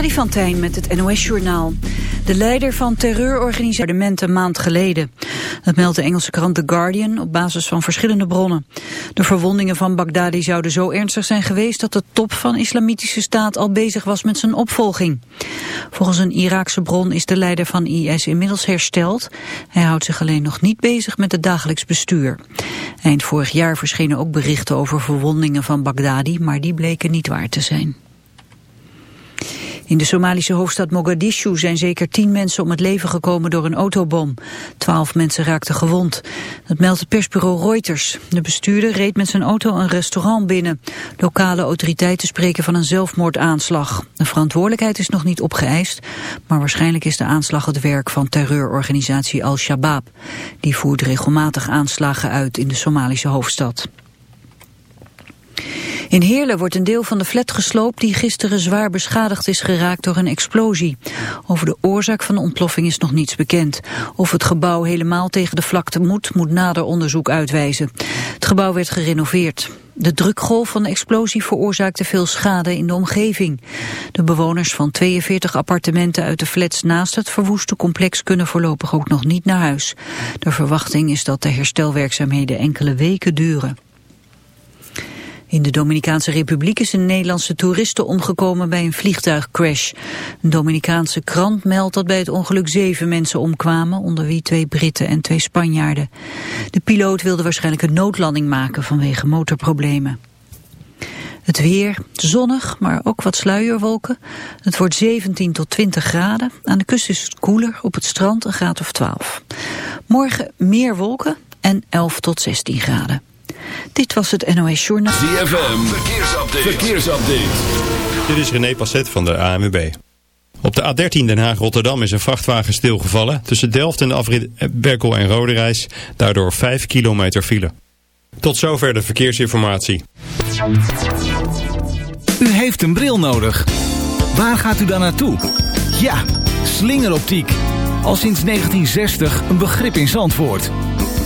Freddy van met het NOS-journaal. De leider van terreurorganisatie een maand geleden. Dat meldt de Engelse krant The Guardian op basis van verschillende bronnen. De verwondingen van Baghdadi zouden zo ernstig zijn geweest... dat de top van islamitische staat al bezig was met zijn opvolging. Volgens een Iraakse bron is de leider van IS inmiddels hersteld. Hij houdt zich alleen nog niet bezig met het dagelijks bestuur. Eind vorig jaar verschenen ook berichten over verwondingen van Baghdadi... maar die bleken niet waar te zijn. In de Somalische hoofdstad Mogadishu zijn zeker tien mensen om het leven gekomen door een autobom. Twaalf mensen raakten gewond. Dat meldt het persbureau Reuters. De bestuurder reed met zijn auto een restaurant binnen. Lokale autoriteiten spreken van een zelfmoordaanslag. De verantwoordelijkheid is nog niet opgeëist, maar waarschijnlijk is de aanslag het werk van terreurorganisatie Al-Shabaab. Die voert regelmatig aanslagen uit in de Somalische hoofdstad. In Heerlen wordt een deel van de flat gesloopt die gisteren zwaar beschadigd is geraakt door een explosie. Over de oorzaak van de ontploffing is nog niets bekend. Of het gebouw helemaal tegen de vlakte moet, moet nader onderzoek uitwijzen. Het gebouw werd gerenoveerd. De drukgolf van de explosie veroorzaakte veel schade in de omgeving. De bewoners van 42 appartementen uit de flats naast het verwoeste complex kunnen voorlopig ook nog niet naar huis. De verwachting is dat de herstelwerkzaamheden enkele weken duren. In de Dominicaanse Republiek is een Nederlandse toeriste omgekomen bij een vliegtuigcrash. Een Dominicaanse krant meldt dat bij het ongeluk zeven mensen omkwamen, onder wie twee Britten en twee Spanjaarden. De piloot wilde waarschijnlijk een noodlanding maken vanwege motorproblemen. Het weer zonnig, maar ook wat sluierwolken. Het wordt 17 tot 20 graden. Aan de kust is het koeler, op het strand een graad of 12. Morgen meer wolken en 11 tot 16 graden. Dit was het NOS Journaal. ZFM, verkeersupdate. verkeersupdate. Dit is René Passet van de ANWB. Op de A13 Den Haag-Rotterdam is een vrachtwagen stilgevallen... tussen Delft en de afrit Berkel en Roderijs. Daardoor 5 kilometer file. Tot zover de verkeersinformatie. U heeft een bril nodig. Waar gaat u dan naartoe? Ja, slingeroptiek. Al sinds 1960 een begrip in Zandvoort.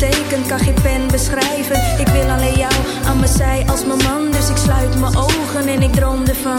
Teken kan geen pen beschrijven. Ik wil alleen jou aan mijn zij als mijn man, dus ik sluit mijn ogen en ik droom ervan.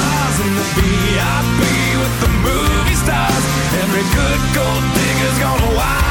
Every good gold digger's gonna wind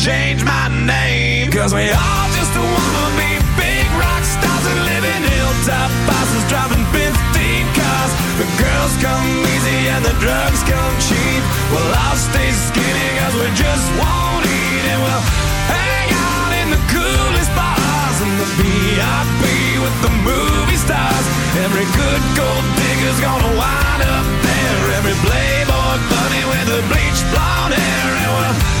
change my name. Cause we all just wanna be big rock stars and live in hilltop houses driving 15 cars. The girls come easy and the drugs come cheap. Well, I'll stay skinny cause we just won't eat and we'll hang out in the coolest bars in the VIP with the movie stars. Every good gold digger's gonna wind up there. Every playboy bunny with the bleached blonde hair. And we'll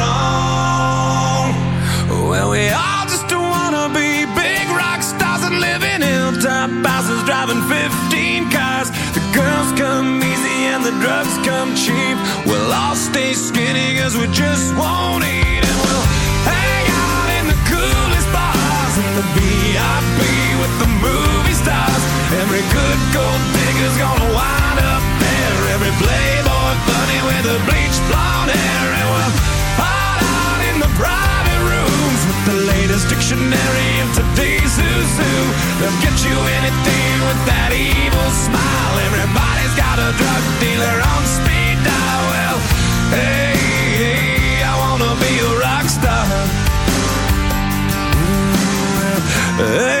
driving 15 cars. The girls come easy and the drugs come cheap. We'll all stay skinny cause we just won't eat and we'll hang out in the coolest bars in the VIP with the movie stars. Every good gold digger's gonna wind up there. Every playboy bunny with a bleached blonde hair and we'll hide out in the private rooms with the latest dictionary of today's who's who. They'll get you anything with that evil smile. Everybody's got a drug dealer on speed dial. Well, hey, hey, I wanna be a rock star. Hey,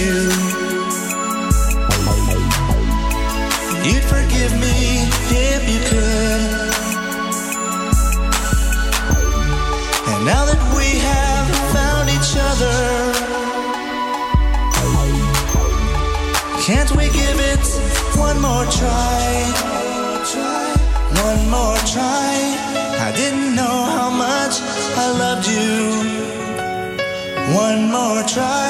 You, you'd forgive me if you could. And now that we have found each other, can't we give it one more try? One more try. I didn't know how much I loved you. One more try.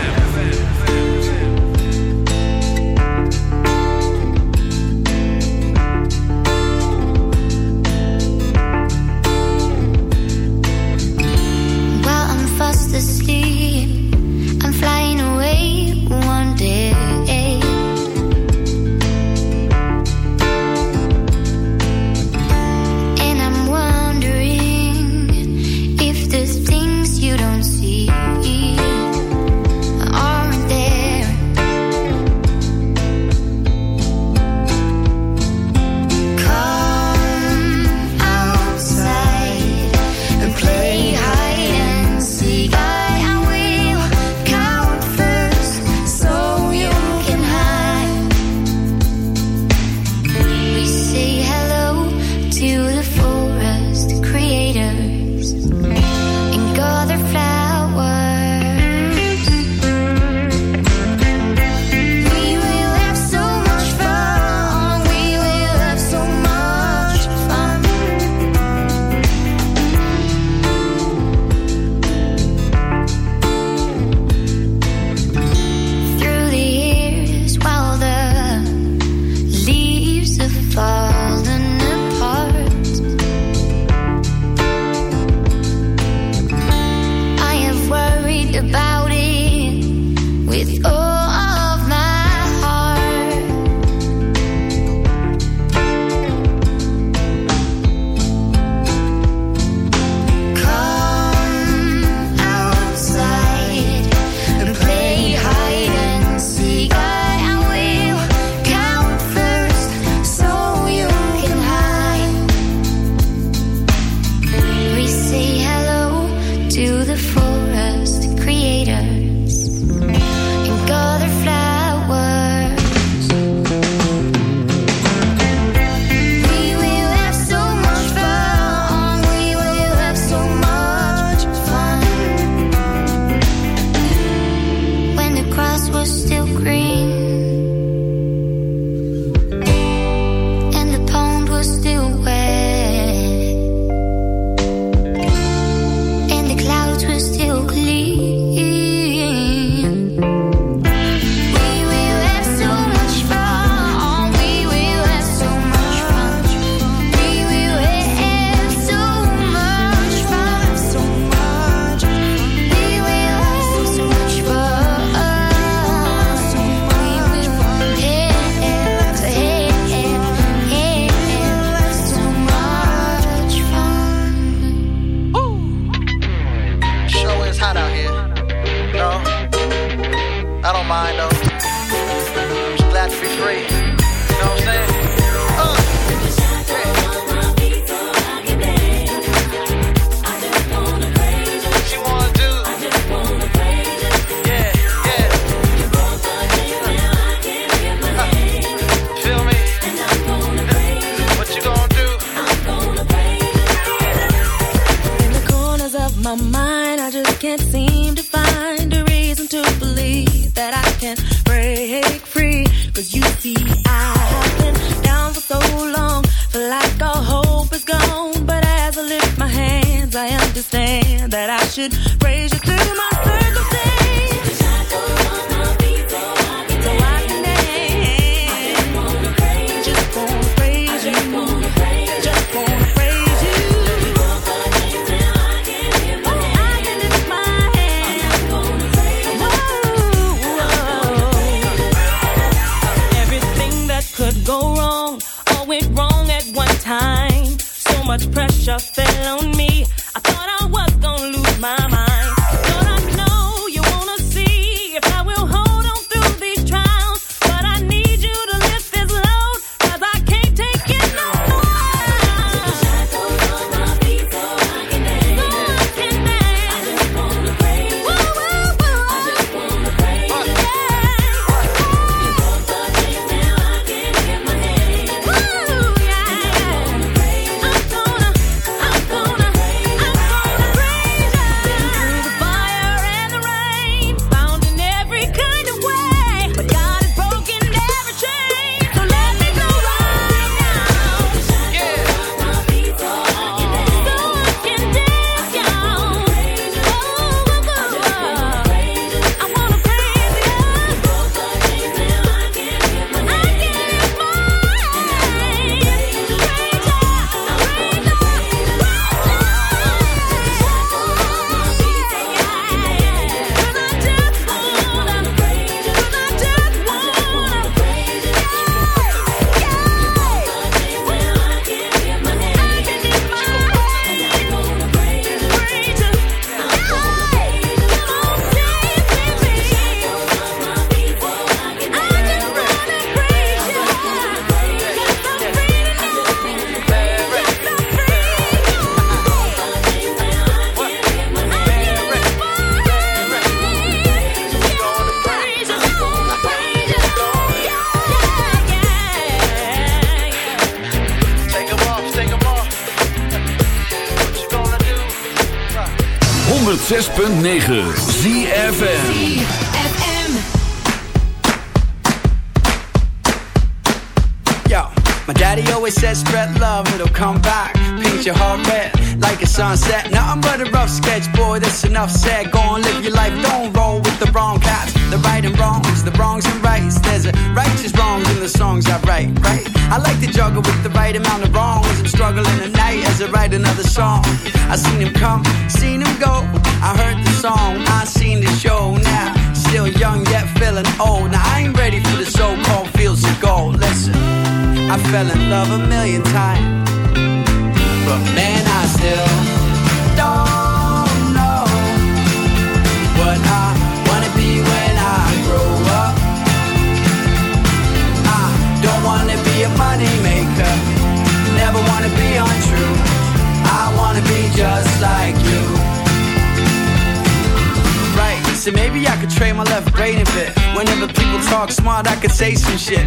my mind, I just can't seem to find a reason to believe that I can break free. Cause you see, I